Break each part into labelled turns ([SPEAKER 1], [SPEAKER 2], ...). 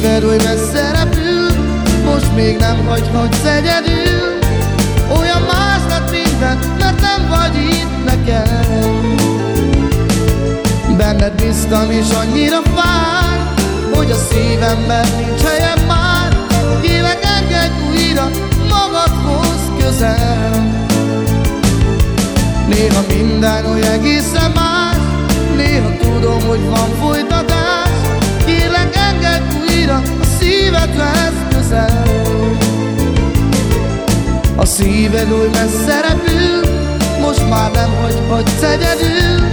[SPEAKER 1] Szíved oly messze repül Most még nem hagyhatsz egyedül. Olyan más lett minden Mert nem vagy itt nekem. Benned bíztam és annyira fáj Hogy a szívemben nincs helyem már. Kélek engedj újra Magadhoz közel. Néha minden oly egészen már szíved oly messze repül Most már nem hagyhatsz egyedül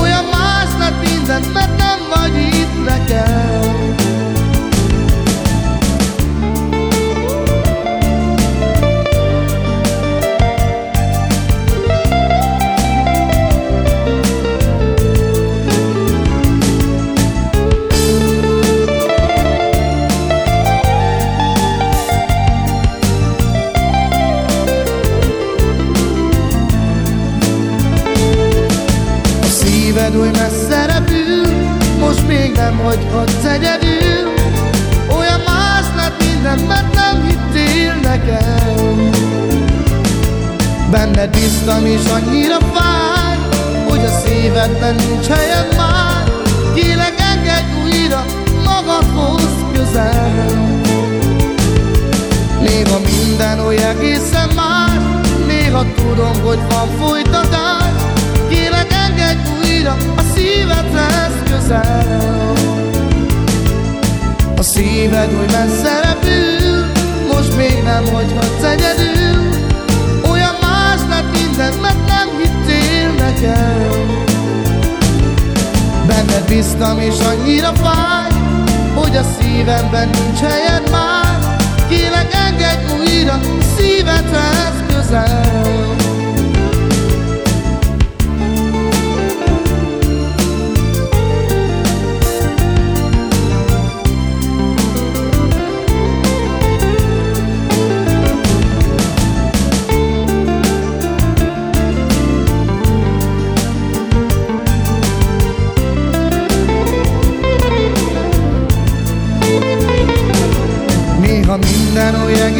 [SPEAKER 1] Olyan más lett minden, mert nem vagy itt nekem oly messze repül Most még nem hagyhatsz egyedül. Olyan más lett minden, mert nem hittél nekem. Benned bíztam és annyira fáj Hogy a szívedben nincs helyed már. Kélek engedj újra magadhoz közel. Néha minden olyan egészen más Néha tudom, hogy van folytatás szíved, hogy messze repül. Most még nem hagyhatsz egyedül. Olyan más lett minden, mert nem hittél nekem. Benned bíztam és annyira fáj Hogy a szívemben nincs helyed már. Kélek engedj újra szívedhez közel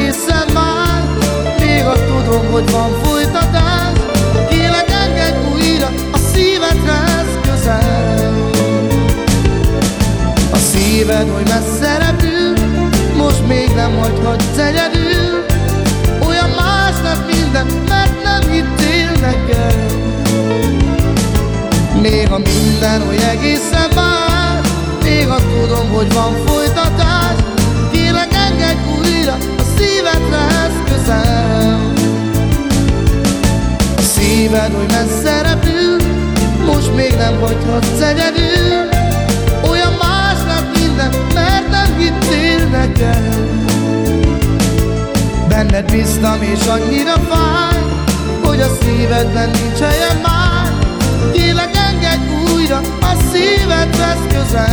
[SPEAKER 1] oly egészen más Néha tudom, hogy van folytatás. Kélek engedj újra a szívedhez közel. A szíved oly messze repül Most még nem hagyhatsz egyedül. Olyan más lett minden, mert nem hittél nekem Néha minden oly egészen más. Néha tudom, hogy van folytatás hagyhatsz egyedül. Olyan más lett minden, mert nem hittél nekem. Benned bíztam és annyira fáj Hogy a szívedben nincs helyen már. Kérlek engedj újra a szívedhez közel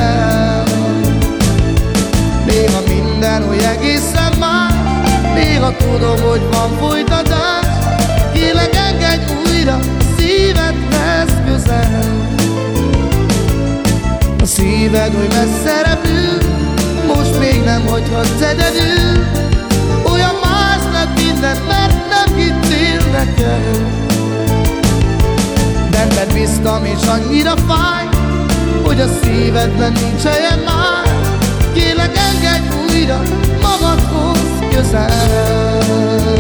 [SPEAKER 1] majd, hogy messze repül. Most még nem hagyhatsz egyedül. Olyan más lett minden, mert nem hittél nekem Benned biztam és annyira fáj Hogy a szívedben nincs helye már. Kérlek engedj újra magadhoz közel.